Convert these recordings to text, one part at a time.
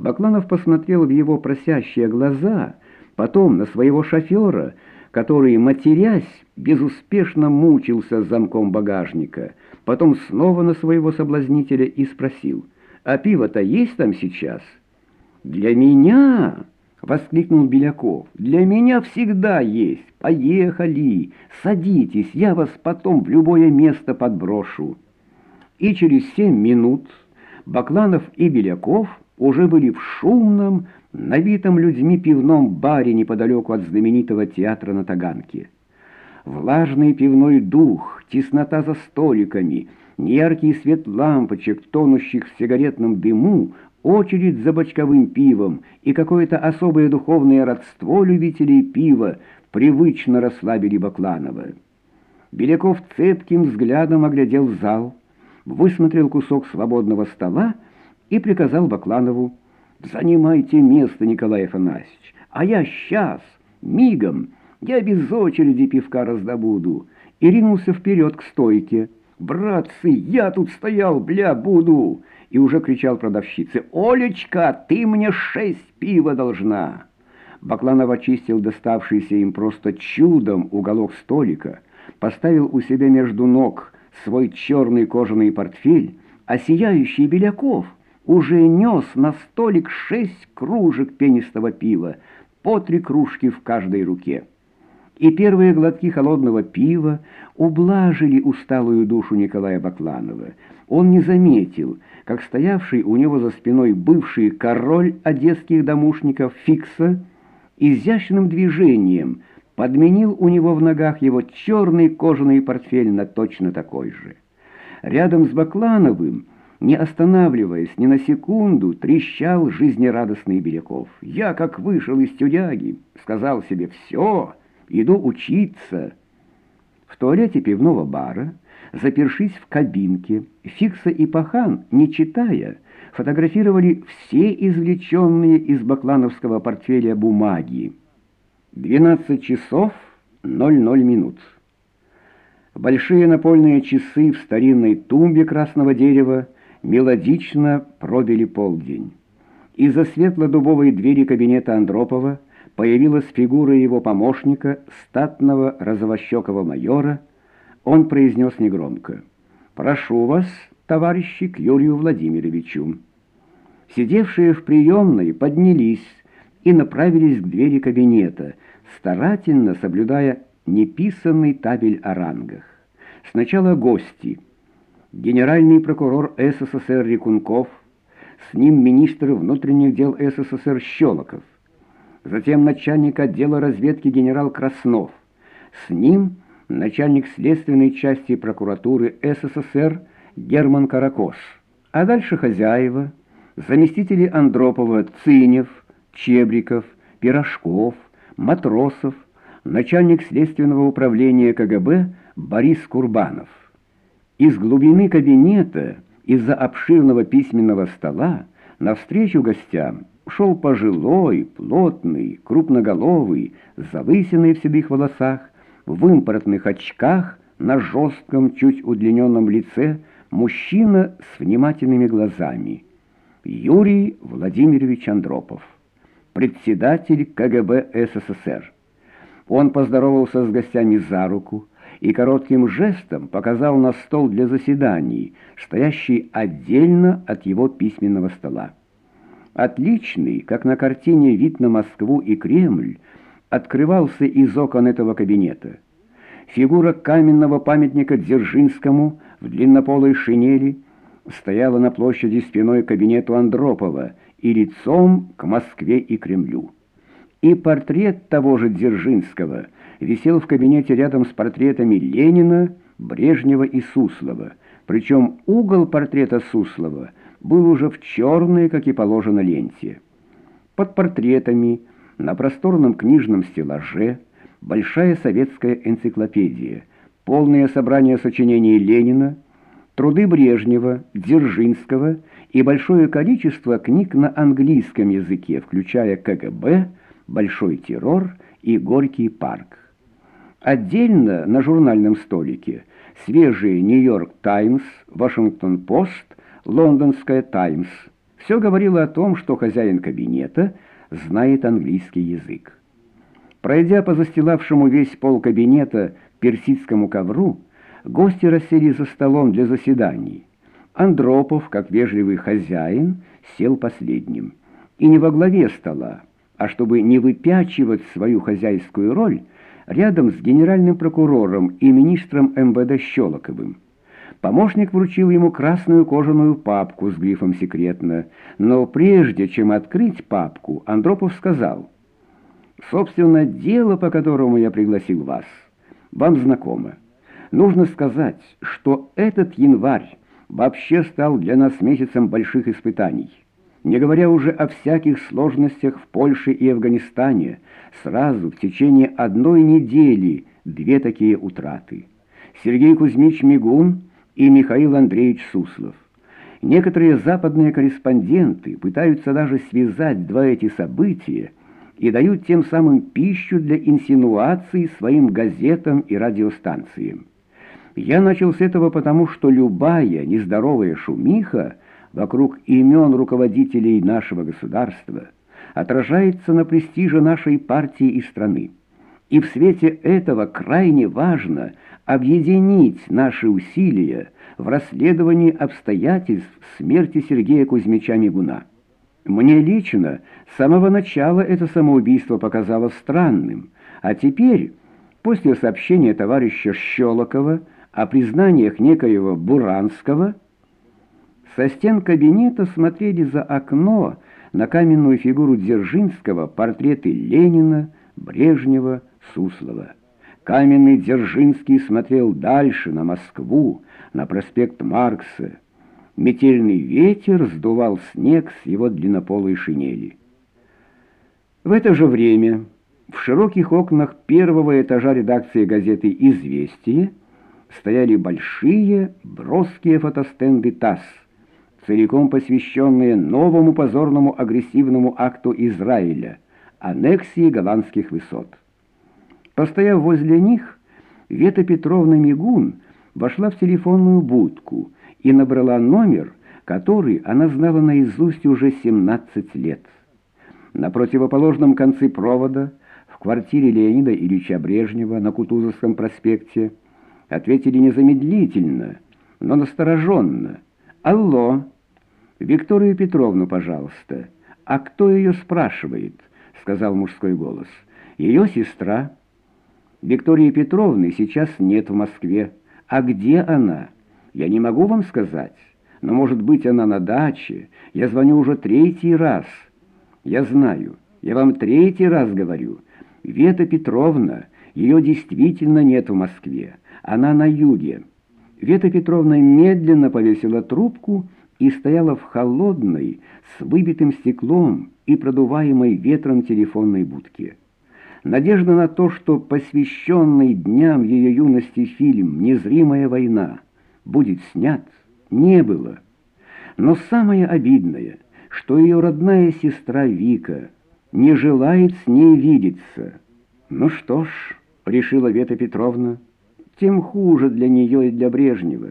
Бакланов посмотрел в его просящие глаза, потом на своего шофера, который, матерясь, безуспешно мучился с замком багажника, потом снова на своего соблазнителя и спросил, «А пиво-то есть там сейчас?» «Для меня!» — воскликнул Беляков. «Для меня всегда есть. Поехали! Садитесь, я вас потом в любое место подброшу». И через семь минут Бакланов и Беляков уже были в шумном, набитом людьми пивном баре неподалеку от знаменитого театра на Таганке. Влажный пивной дух, теснота за столиками, неяркий свет лампочек, тонущих в сигаретном дыму, очередь за бочковым пивом и какое-то особое духовное родство любителей пива привычно расслабили Бакланова. Беляков цепким взглядом оглядел зал, высмотрел кусок свободного стола и приказал Бакланову «Занимайте место, Николай Афанасьевич, а я сейчас, мигом, я без очереди пивка раздобуду» и ринулся вперед к стойке. «Братцы, я тут стоял, бля, буду!» И уже кричал продавщице «Олечка, ты мне шесть пива должна!» Бакланов очистил доставшийся им просто чудом уголок столика, поставил у себя между ног свой черный кожаный портфель, а сияющий Беляков уже нес на столик шесть кружек пенистого пива, по три кружки в каждой руке. И первые глотки холодного пива ублажили усталую душу Николая Бакланова. Он не заметил, как стоявший у него за спиной бывший король одесских домушников Фикса изящным движением подменил у него в ногах его черный кожаный портфель на точно такой же. Рядом с Баклановым, не останавливаясь ни на секунду, трещал жизнерадостный Беляков. «Я, как вышел из тюряги, сказал себе, все, иду учиться». В туалете пивного бара, запершись в кабинке, Фикса и Пахан, не читая, фотографировали все извлеченные из баклановского портфеля бумаги. 12 часов 00 минут. Большие напольные часы в старинной тумбе красного дерева мелодично пробили полдень. Из-за светло-дубовой двери кабинета Андропова появилась фигура его помощника, статного розовощекого майора. Он произнес негромко «Прошу вас, товарищи, к Юрию Владимировичу». Сидевшие в приемной поднялись, и направились к двери кабинета, старательно соблюдая неписанный табель о рангах. Сначала гости. Генеральный прокурор СССР Рекунков, с ним министр внутренних дел СССР Щелоков, затем начальник отдела разведки генерал Краснов, с ним начальник следственной части прокуратуры СССР Герман Каракос, а дальше хозяева, заместители Андропова Цинев, Чебриков, Пирожков, Матросов, начальник следственного управления КГБ Борис Курбанов. Из глубины кабинета, из-за обширного письменного стола, навстречу гостям шел пожилой, плотный, крупноголовый, залысиной в седых волосах, в импортных очках, на жестком, чуть удлиненном лице мужчина с внимательными глазами. Юрий Владимирович Андропов председатель КГБ СССР. Он поздоровался с гостями за руку и коротким жестом показал на стол для заседаний, стоящий отдельно от его письменного стола. Отличный, как на картине вид на Москву и Кремль, открывался из окон этого кабинета. Фигура каменного памятника Дзержинскому в длиннополой шинели стояла на площади спиной к кабинету Андропова и лицом к Москве и Кремлю. И портрет того же Дзержинского висел в кабинете рядом с портретами Ленина, Брежнева и Суслова, причем угол портрета Суслова был уже в черной, как и положено, ленте. Под портретами на просторном книжном стеллаже большая советская энциклопедия, полное собрание сочинений Ленина, труды Брежнева, Дзержинского и большое количество книг на английском языке, включая КГБ, «Большой террор» и «Горький парк». Отдельно на журнальном столике свежие «Нью-Йорк Таймс», «Вашингтон Пост», «Лондонская Таймс», Все говорило о том, что хозяин кабинета знает английский язык. Пройдя по застилавшему весь пол кабинета персидскому ковру, гости расселись за столом для заседаний. Андропов, как вежливый хозяин, сел последним. И не во главе стола, а чтобы не выпячивать свою хозяйскую роль, рядом с генеральным прокурором и министром МВД Щелоковым. Помощник вручил ему красную кожаную папку с грифом «Секретно», но прежде чем открыть папку, Андропов сказал, «Собственно, дело, по которому я пригласил вас, вам знакомо. Нужно сказать, что этот январь вообще стал для нас месяцем больших испытаний. Не говоря уже о всяких сложностях в Польше и Афганистане, сразу в течение одной недели две такие утраты. Сергей Кузьмич Мигун – и Михаил Андреевич Суслов. Некоторые западные корреспонденты пытаются даже связать два эти события и дают тем самым пищу для инсинуаций своим газетам и радиостанциям. Я начал с этого потому, что любая нездоровая шумиха вокруг имен руководителей нашего государства отражается на престиже нашей партии и страны. И в свете этого крайне важно объединить наши усилия в расследовании обстоятельств смерти Сергея Кузьмича Мигуна. Мне лично с самого начала это самоубийство показалось странным, а теперь, после сообщения товарища Щелокова о признаниях некоего Буранского, со стен кабинета смотрели за окно на каменную фигуру Дзержинского портреты Ленина, Брежнева, Суслова. Каменный Дзержинский смотрел дальше, на Москву, на проспект Маркса. Метельный ветер сдувал снег с его длиннополой шинели. В это же время в широких окнах первого этажа редакции газеты «Известия» стояли большие броские фотостенды ТАСС, целиком посвященные новому позорному агрессивному акту Израиля – аннексии голландских высот. Постояв возле них, Вета Петровна Мигун вошла в телефонную будку и набрала номер, который она знала наизусть уже 17 лет. На противоположном конце провода, в квартире Леонида Ильича Брежнева на Кутузовском проспекте, ответили незамедлительно, но настороженно. «Алло! Викторию Петровну, пожалуйста. А кто ее спрашивает?» — сказал мужской голос. «Ее сестра». Виктории Петровны сейчас нет в Москве. А где она? Я не могу вам сказать. Но, может быть, она на даче. Я звоню уже третий раз. Я знаю. Я вам третий раз говорю. Вета Петровна, ее действительно нет в Москве. Она на юге. Вета Петровна медленно повесила трубку и стояла в холодной, с выбитым стеклом и продуваемой ветром телефонной будке. Надежда на то, что посвященный дням ее юности фильм «Незримая война» будет снят, не было. Но самое обидное, что ее родная сестра Вика не желает с ней видеться. Ну что ж, решила Вета Петровна, тем хуже для нее и для Брежнева.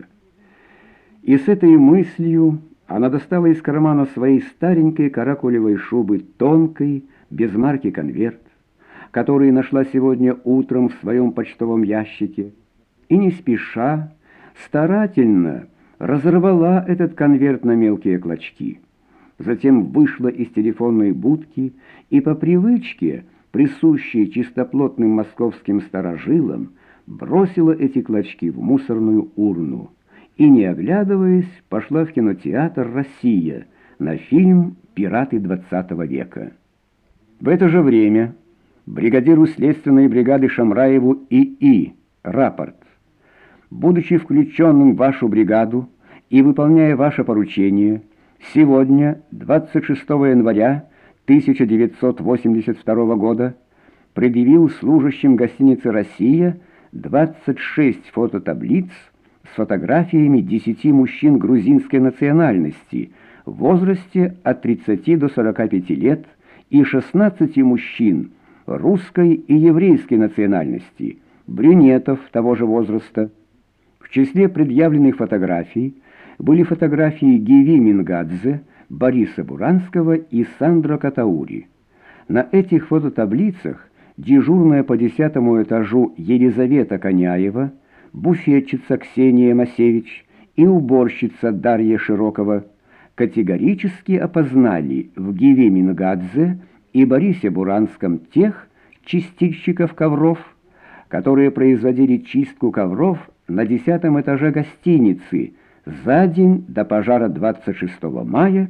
И с этой мыслью она достала из кармана своей старенькой каракулевой шубы тонкий, без марки конверт который нашла сегодня утром в своем почтовом ящике, и не спеша, старательно разорвала этот конверт на мелкие клочки. Затем вышла из телефонной будки и по привычке, присущей чистоплотным московским старожилам, бросила эти клочки в мусорную урну и, не оглядываясь, пошла в кинотеатр «Россия» на фильм «Пираты XX века». В это же время бригадиру следственной бригады Шамраеву И.И. Рапорт. Будучи включенным в вашу бригаду и выполняя ваше поручение, сегодня, 26 января 1982 года, предъявил служащим гостиницы «Россия» 26 фототаблиц с фотографиями 10 мужчин грузинской национальности в возрасте от 30 до 45 лет и 16 мужчин, русской и еврейской национальности, брюнетов того же возраста. В числе предъявленных фотографий были фотографии Гиви Мингадзе, Бориса Буранского и Сандро Катаури. На этих фототаблицах дежурная по десятому этажу Елизавета Коняева, буфетчица Ксения Масевич и уборщица Дарья Широкова категорически опознали в Гиве Мингадзе и Борисе Буранском тех чистильщиков ковров, которые производили чистку ковров на десятом этаже гостиницы за день до пожара 26 мая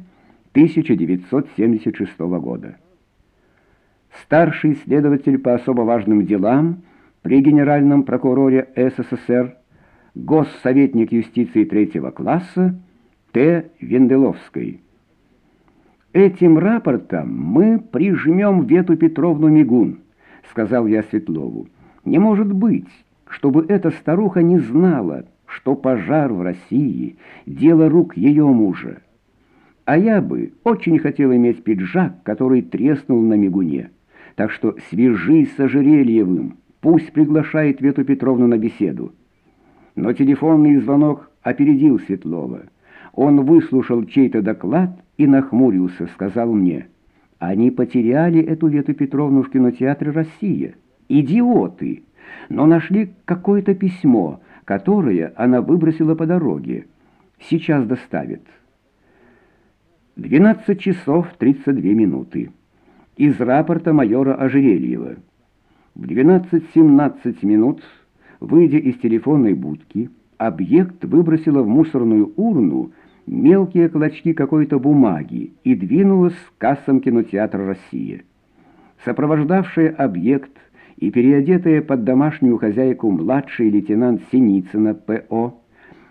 1976 года. Старший следователь по особо важным делам при генеральном прокуроре СССР, госсоветник юстиции третьего класса Т. Венделовской. «Этим рапортом мы прижмем Вету Петровну Мигун», — сказал я Светлову. «Не может быть, чтобы эта старуха не знала, что пожар в России — дело рук ее мужа. А я бы очень хотел иметь пиджак, который треснул на мигуне. Так что свяжись с Ожерельевым, пусть приглашает Вету Петровну на беседу». Но телефонный звонок опередил Светлова. Он выслушал чей-то доклад и нахмурился, сказал мне, «Они потеряли эту Вету Петровну в кинотеатре «Россия». Идиоты! Но нашли какое-то письмо, которое она выбросила по дороге. Сейчас доставят». 12 часов 32 минуты. Из рапорта майора Ожерельева. В 12.17 минут, выйдя из телефонной будки, объект выбросила в мусорную урну мелкие клочки какой-то бумаги и двинулась к кассам кинотеатра «Россия». Сопровождавшая объект и переодетая под домашнюю хозяйку младший лейтенант Синицына П.О.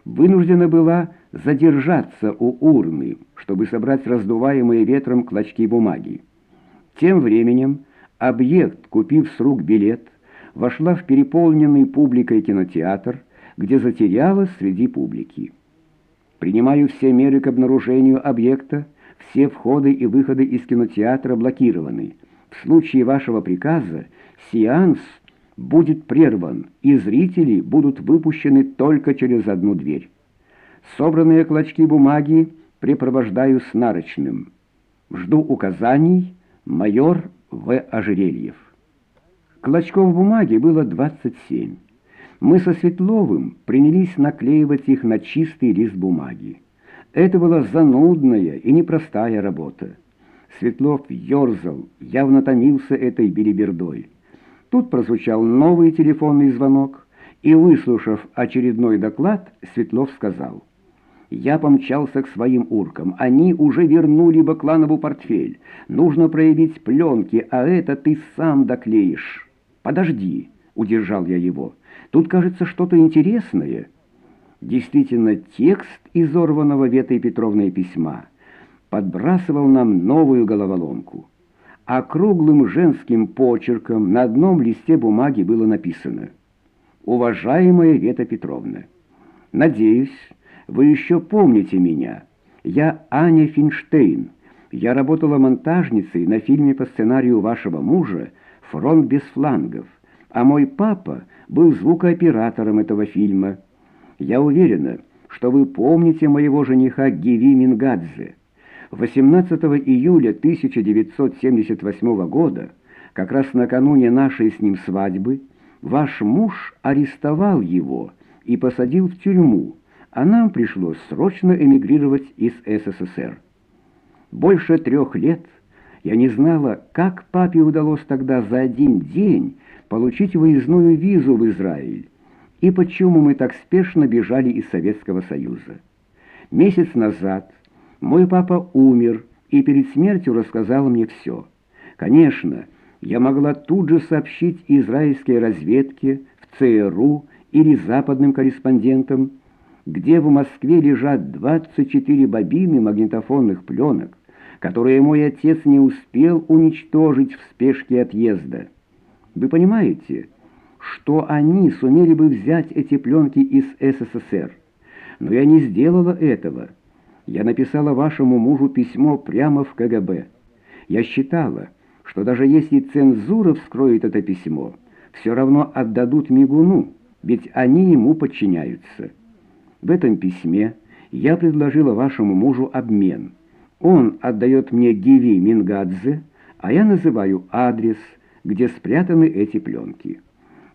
вынуждена была задержаться у урны, чтобы собрать раздуваемые ветром клочки бумаги. Тем временем объект, купив с рук билет, вошла в переполненный публикой кинотеатр, где затерялась среди публики. Принимаю все меры к обнаружению объекта, все входы и выходы из кинотеатра блокированы. В случае вашего приказа сеанс будет прерван, и зрители будут выпущены только через одну дверь. Собранные клочки бумаги препровождаю с нарочным. Жду указаний майор В. Ожерельев. Клочков бумаги было 27. Мы со Светловым принялись наклеивать их на чистый лист бумаги. Это была занудная и непростая работа. Светлов ерзал, явно томился этой билибердой. Тут прозвучал новый телефонный звонок, и, выслушав очередной доклад, Светлов сказал, «Я помчался к своим уркам. Они уже вернули Бакланову портфель. Нужно проявить пленки, а это ты сам доклеишь. Подожди». Удержал я его. Тут, кажется, что-то интересное. Действительно, текст изорванного Ветой Петровной письма подбрасывал нам новую головоломку. А круглым женским почерком на одном листе бумаги было написано «Уважаемая Вета Петровна, надеюсь, вы еще помните меня. Я Аня Финштейн. Я работала монтажницей на фильме по сценарию вашего мужа «Фронт без флангов» а мой папа был звукооператором этого фильма. Я уверена, что вы помните моего жениха Гиви Мингадзе. 18 июля 1978 года, как раз накануне нашей с ним свадьбы, ваш муж арестовал его и посадил в тюрьму, а нам пришлось срочно эмигрировать из СССР. Больше трех лет я не знала, как папе удалось тогда за один день получить выездную визу в Израиль, и почему мы так спешно бежали из Советского Союза. Месяц назад мой папа умер и перед смертью рассказал мне все. Конечно, я могла тут же сообщить израильской разведке, в ЦРУ или западным корреспондентам, где в Москве лежат 24 бобины магнитофонных пленок, которые мой отец не успел уничтожить в спешке отъезда. Вы понимаете, что они сумели бы взять эти пленки из СССР? Но я не сделала этого. Я написала вашему мужу письмо прямо в КГБ. Я считала, что даже если цензура вскроет это письмо, все равно отдадут Мигуну, ведь они ему подчиняются. В этом письме я предложила вашему мужу обмен. Он отдает мне Гиви Мингадзе, а я называю адрес, где спрятаны эти пленки.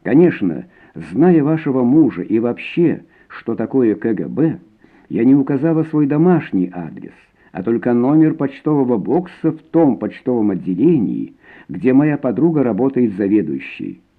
Конечно, зная вашего мужа и вообще, что такое КГБ, я не указала свой домашний адрес, а только номер почтового бокса в том почтовом отделении, где моя подруга работает заведующей.